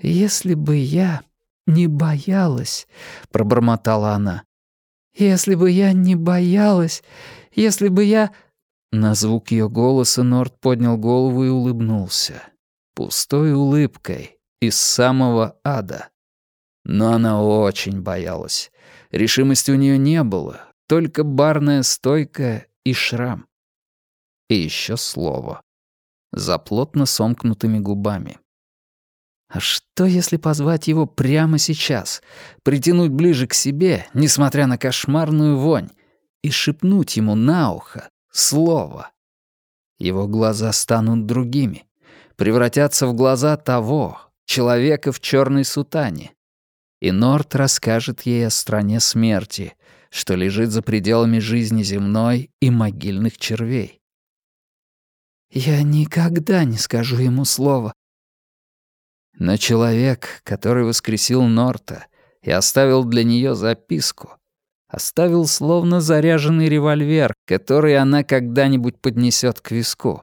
«Если бы я не боялась», — пробормотала она. «Если бы я не боялась, если бы я...» На звук ее голоса Норт поднял голову и улыбнулся. Пустой улыбкой, из самого ада. Но она очень боялась. Решимости у нее не было, только барная стойка и шрам. И еще слово. За плотно сомкнутыми губами. А что, если позвать его прямо сейчас, притянуть ближе к себе, несмотря на кошмарную вонь, и шепнуть ему на ухо слово? Его глаза станут другими, превратятся в глаза того, человека в черной сутане. И Норт расскажет ей о стране смерти, что лежит за пределами жизни земной и могильных червей. «Я никогда не скажу ему слова», но человек, который воскресил Норта и оставил для нее записку, оставил словно заряженный револьвер, который она когда-нибудь поднесет к виску.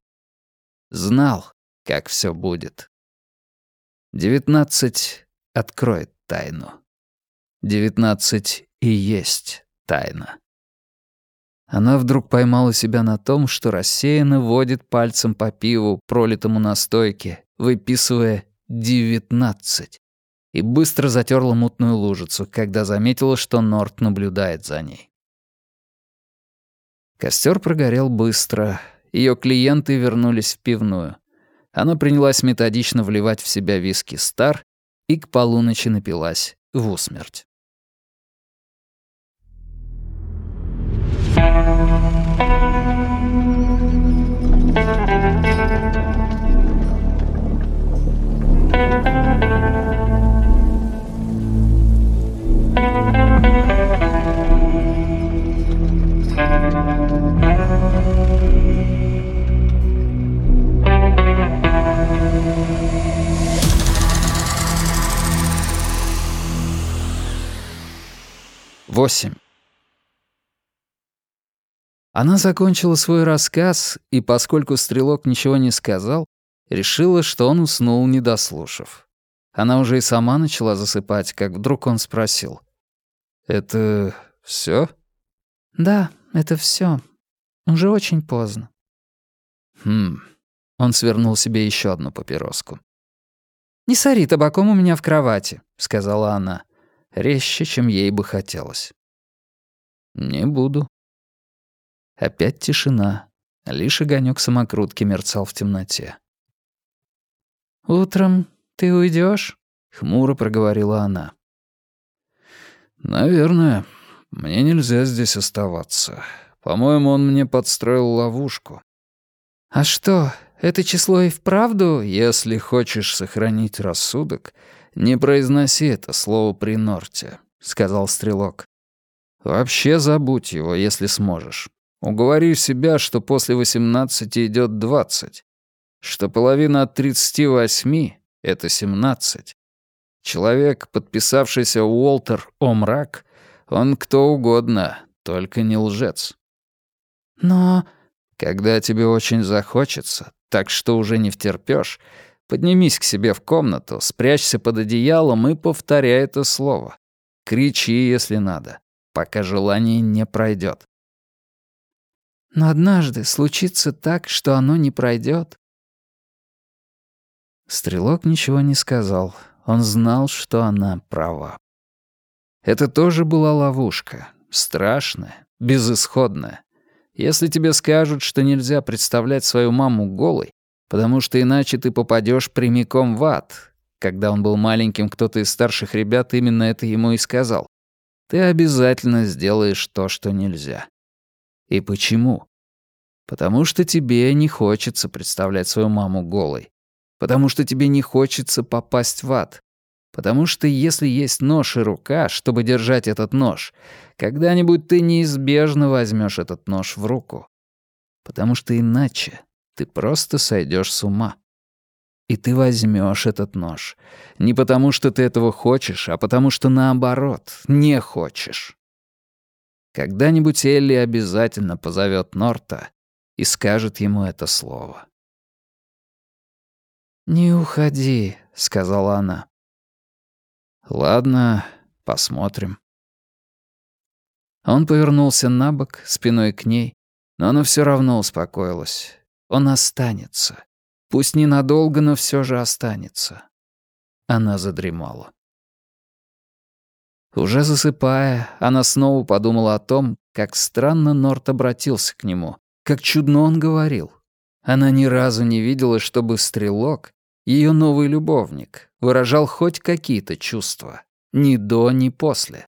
Знал, как все будет. Девятнадцать откроет тайну. Девятнадцать и есть тайна. Она вдруг поймала себя на том, что рассеянно водит пальцем по пиву, пролитому на стойке, выписывая девятнадцать. И быстро затерла мутную лужицу, когда заметила, что Норт наблюдает за ней. Костер прогорел быстро. Ее клиенты вернулись в пивную. Она принялась методично вливать в себя виски «Стар» и к полуночи напилась в усмерть. Восемь. Она закончила свой рассказ, и поскольку стрелок ничего не сказал, решила, что он уснул, не дослушав. Она уже и сама начала засыпать, как вдруг он спросил. «Это все? «Да, это все. Уже очень поздно». «Хм...» Он свернул себе еще одну папироску. «Не сори табаком у меня в кровати», — сказала она, резче, чем ей бы хотелось. «Не буду». Опять тишина. Лишь огонек самокрутки мерцал в темноте. «Утром ты уйдешь? хмуро проговорила она. «Наверное. Мне нельзя здесь оставаться. По-моему, он мне подстроил ловушку». «А что, это число и вправду?» «Если хочешь сохранить рассудок, не произноси это слово при Норте», — сказал Стрелок. «Вообще забудь его, если сможешь. Уговори себя, что после восемнадцати идет двадцать что половина от 38 — это 17. Человек, подписавшийся Уолтер Омрак, он кто угодно, только не лжец. Но... Когда тебе очень захочется, так что уже не втерпёшь, поднимись к себе в комнату, спрячься под одеялом и повторяй это слово. Кричи, если надо, пока желание не пройдет. Но однажды случится так, что оно не пройдет. Стрелок ничего не сказал. Он знал, что она права. Это тоже была ловушка. Страшная, безысходная. Если тебе скажут, что нельзя представлять свою маму голой, потому что иначе ты попадешь прямиком в ад. Когда он был маленьким, кто-то из старших ребят именно это ему и сказал. Ты обязательно сделаешь то, что нельзя. И почему? Потому что тебе не хочется представлять свою маму голой потому что тебе не хочется попасть в ад. Потому что если есть нож и рука, чтобы держать этот нож, когда-нибудь ты неизбежно возьмешь этот нож в руку. Потому что иначе ты просто сойдешь с ума. И ты возьмешь этот нож. Не потому что ты этого хочешь, а потому что наоборот, не хочешь. Когда-нибудь Элли обязательно позовет Норта и скажет ему это слово. «Не уходи», — сказала она. Ладно, посмотрим. Он повернулся на бок, спиной к ней, но она все равно успокоилась. Он останется. Пусть ненадолго, но все же останется. Она задремала. Уже засыпая, она снова подумала о том, как странно Норт обратился к нему, как чудно он говорил. Она ни разу не видела, чтобы стрелок, ее новый любовник, выражал хоть какие-то чувства. Ни до, ни после.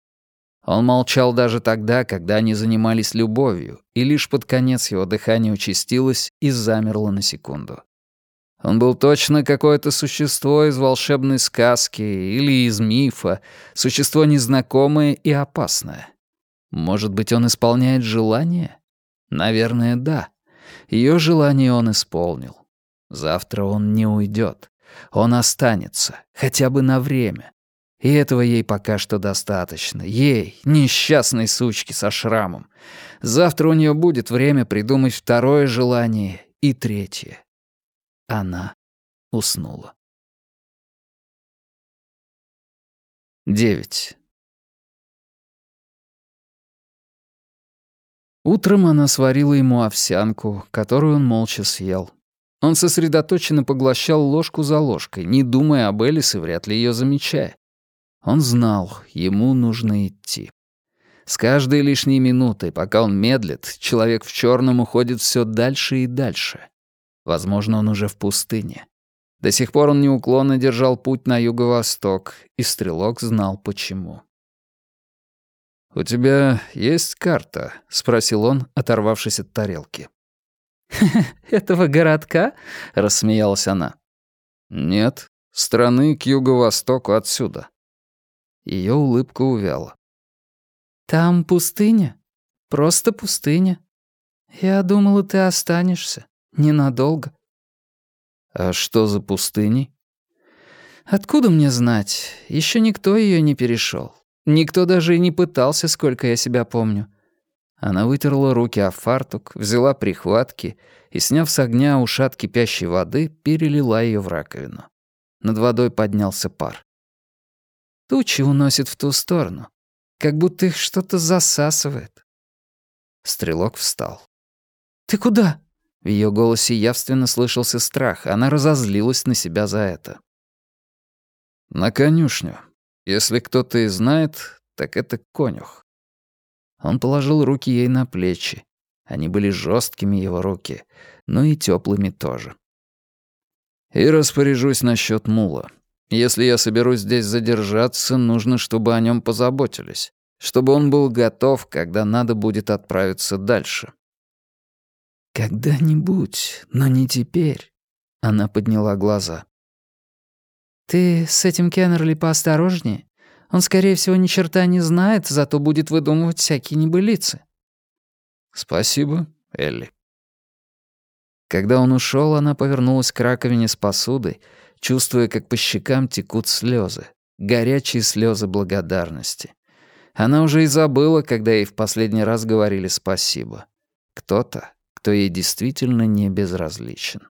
Он молчал даже тогда, когда они занимались любовью, и лишь под конец его дыхание участилось и замерло на секунду. Он был точно какое-то существо из волшебной сказки или из мифа, существо незнакомое и опасное. Может быть, он исполняет желание? Наверное, да. Ее желание он исполнил. Завтра он не уйдет. Он останется, хотя бы на время. И этого ей пока что достаточно. Ей, несчастной сучке со шрамом. Завтра у нее будет время придумать второе желание и третье. Она уснула. 9. Утром она сварила ему овсянку, которую он молча съел. Он сосредоточенно поглощал ложку за ложкой, не думая об Элис вряд ли ее замечая. Он знал, ему нужно идти. С каждой лишней минутой, пока он медлит, человек в черном уходит все дальше и дальше. Возможно, он уже в пустыне. До сих пор он неуклонно держал путь на юго-восток, и стрелок знал почему. «У тебя есть карта?» — спросил он, оторвавшись от тарелки. «Этого городка?» — рассмеялась она. «Нет, страны к юго-востоку отсюда». Ее улыбка увяла. «Там пустыня? Просто пустыня. Я думала, ты останешься. Ненадолго. А что за пустыней? Откуда мне знать? Еще никто ее не перешел. Никто даже и не пытался, сколько я себя помню. Она вытерла руки о фартук, взяла прихватки и, сняв с огня ушат кипящей воды, перелила ее в раковину. Над водой поднялся пар. Тучи уносит в ту сторону, как будто их что-то засасывает. Стрелок встал. «Ты куда?» В ее голосе явственно слышался страх, она разозлилась на себя за это. «На конюшню. Если кто-то и знает, так это конюх». Он положил руки ей на плечи. Они были жесткими его руки, но и теплыми тоже. «И распоряжусь насчет мула. Если я соберусь здесь задержаться, нужно, чтобы о нем позаботились, чтобы он был готов, когда надо будет отправиться дальше. «Когда-нибудь, но не теперь», — она подняла глаза. «Ты с этим Кеннерли поосторожнее. Он, скорее всего, ни черта не знает, зато будет выдумывать всякие небылицы». «Спасибо, Элли». Когда он ушел, она повернулась к раковине с посудой, чувствуя, как по щекам текут слезы, горячие слезы благодарности. Она уже и забыла, когда ей в последний раз говорили спасибо. Кто-то кто ей действительно не безразличен.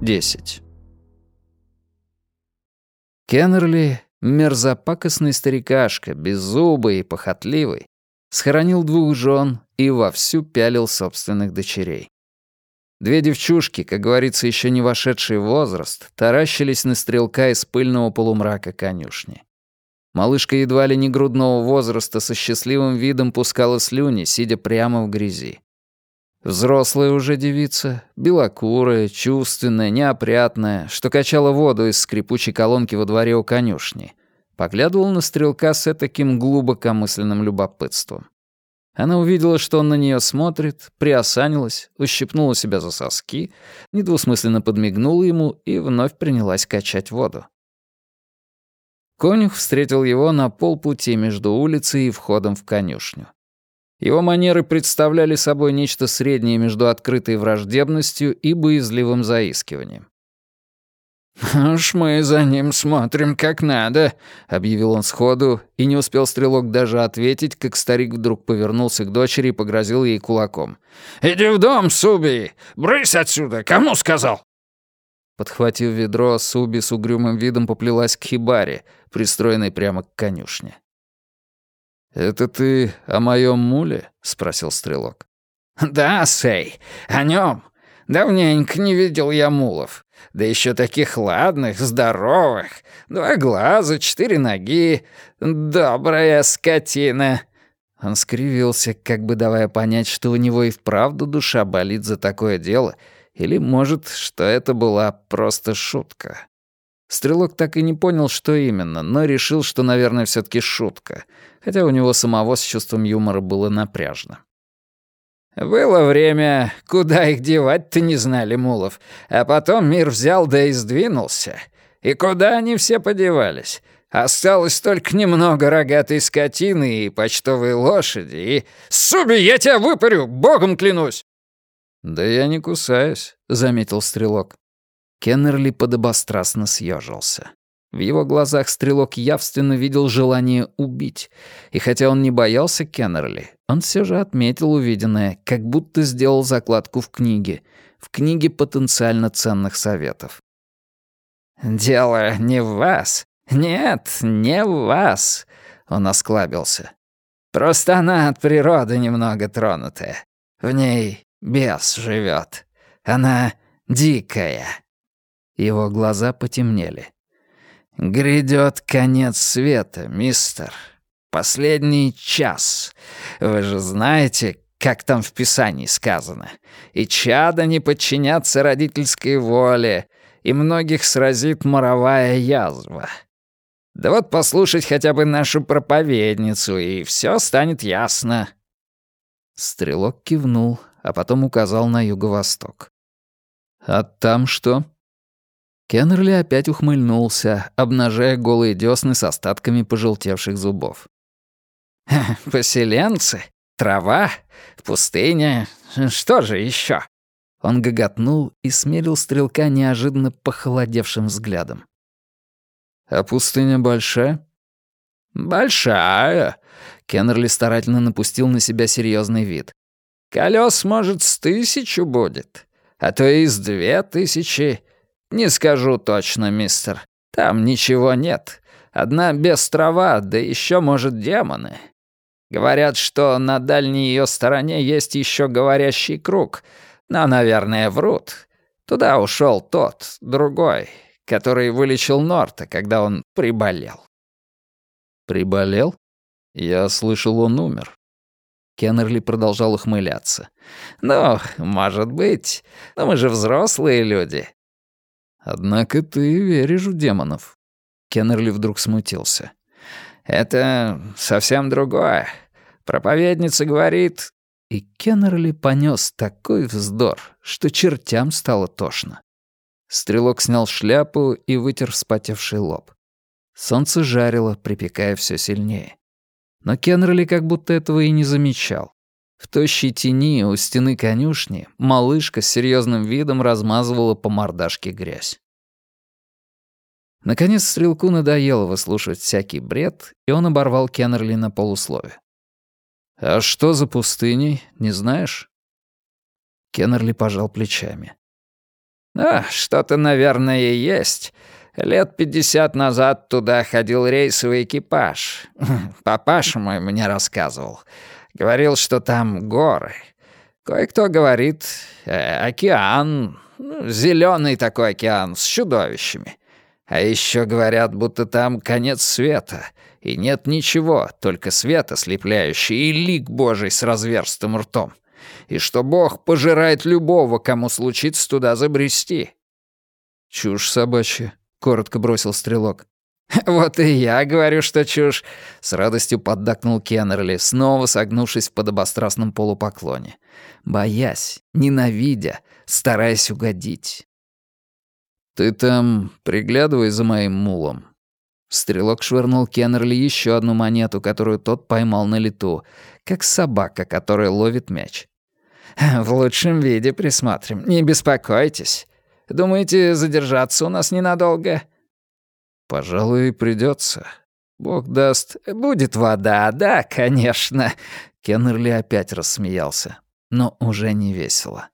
Десять. Кеннерли, мерзопакостный старикашка, беззубый и похотливый, схоронил двух жен и вовсю пялил собственных дочерей. Две девчушки, как говорится, еще не вошедшие в возраст, таращились на стрелка из пыльного полумрака конюшни. Малышка едва ли не грудного возраста со счастливым видом пускала слюни, сидя прямо в грязи. Взрослая уже девица, белокурая, чувственная, неопрятная, что качала воду из скрипучей колонки во дворе у конюшни, поглядывала на стрелка с таким глубокомысленным любопытством. Она увидела, что он на нее смотрит, приосанилась, ущипнула себя за соски, недвусмысленно подмигнула ему и вновь принялась качать воду. Конюх встретил его на полпути между улицей и входом в конюшню. Его манеры представляли собой нечто среднее между открытой враждебностью и боязливым заискиванием. «Уж мы за ним смотрим как надо», — объявил он сходу, и не успел стрелок даже ответить, как старик вдруг повернулся к дочери и погрозил ей кулаком. «Иди в дом, Суби! Брысь отсюда! Кому сказал?» Подхватив ведро, Суби с угрюмым видом поплелась к хибаре, пристроенной прямо к конюшне. «Это ты о моем муле?» — спросил стрелок. «Да, Сей, о нем. Давненько не видел я мулов. Да еще таких ладных, здоровых. Два глаза, четыре ноги. Добрая скотина». Он скривился, как бы давая понять, что у него и вправду душа болит за такое дело, или, может, что это была просто шутка. Стрелок так и не понял, что именно, но решил, что, наверное, все таки шутка, хотя у него самого с чувством юмора было напряжно. Было время, куда их девать-то не знали мулов, а потом мир взял да и сдвинулся. И куда они все подевались? Осталось только немного рогатой скотины и почтовой лошади, и... «Суби, я тебя выпарю, богом клянусь!» «Да я не кусаюсь», — заметил стрелок. Кеннерли подобострастно съежился. В его глазах стрелок явственно видел желание убить, и хотя он не боялся Кеннерли, он все же отметил увиденное, как будто сделал закладку в книге, в книге потенциально ценных советов. «Дело не в вас. Нет, не в вас», — он осклабился. «Просто она от природы немного тронутая. В ней бес живет. Она дикая». Его глаза потемнели. «Грядет конец света, мистер. Последний час. Вы же знаете, как там в Писании сказано. И чада не подчинятся родительской воле, и многих сразит моровая язва. Да вот послушать хотя бы нашу проповедницу, и все станет ясно». Стрелок кивнул, а потом указал на юго-восток. «А там что?» Кеннерли опять ухмыльнулся, обнажая голые десны с остатками пожелтевших зубов. «Поселенцы? Трава? Пустыня? Что же еще? Он гоготнул и смерил стрелка неожиданно похолодевшим взглядом. «А пустыня большая?» «Большая», — Кеннерли старательно напустил на себя серьезный вид. «Колес, может, с тысячу будет, а то и с две тысячи. «Не скажу точно, мистер. Там ничего нет. Одна без трава, да еще, может, демоны. Говорят, что на дальней ее стороне есть еще говорящий круг, но, наверное, врут. Туда ушел тот, другой, который вылечил Норта, когда он приболел». «Приболел? Я слышал, он умер». Кеннерли продолжал ухмыляться. «Ну, может быть. Но мы же взрослые люди. «Однако ты веришь в демонов». Кеннерли вдруг смутился. «Это совсем другое. Проповедница говорит...» И Кеннерли понес такой вздор, что чертям стало тошно. Стрелок снял шляпу и вытер вспотевший лоб. Солнце жарило, припекая все сильнее. Но Кеннерли как будто этого и не замечал. В тощей тени у стены конюшни малышка с серьезным видом размазывала по мордашке грязь. Наконец стрелку надоело выслушивать всякий бред, и он оборвал Кеннерли на полуслове. «А что за пустыней, не знаешь?» Кеннерли пожал плечами. «А, что-то, наверное, есть. Лет пятьдесят назад туда ходил рейсовый экипаж. Папаша мой мне рассказывал. Говорил, что там горы. Кое-кто говорит, э, океан, ну, зеленый такой океан с чудовищами. А еще говорят, будто там конец света, и нет ничего, только свет ослепляющий и лик Божий с разверстым ртом. И что Бог пожирает любого, кому случится туда забрести. «Чушь собачья», — коротко бросил стрелок. «Вот и я говорю, что чушь», — с радостью поддакнул Кеннерли, снова согнувшись в подобострастном полупоклоне. Боясь, ненавидя, стараясь угодить. «Ты там приглядывай за моим мулом». Стрелок швырнул Кеннерли еще одну монету, которую тот поймал на лету, как собака, которая ловит мяч. «В лучшем виде присмотрим, не беспокойтесь. Думаете, задержаться у нас ненадолго?» «Пожалуй, придется. Бог даст. Будет вода, да, конечно». Кеннерли опять рассмеялся, но уже не весело.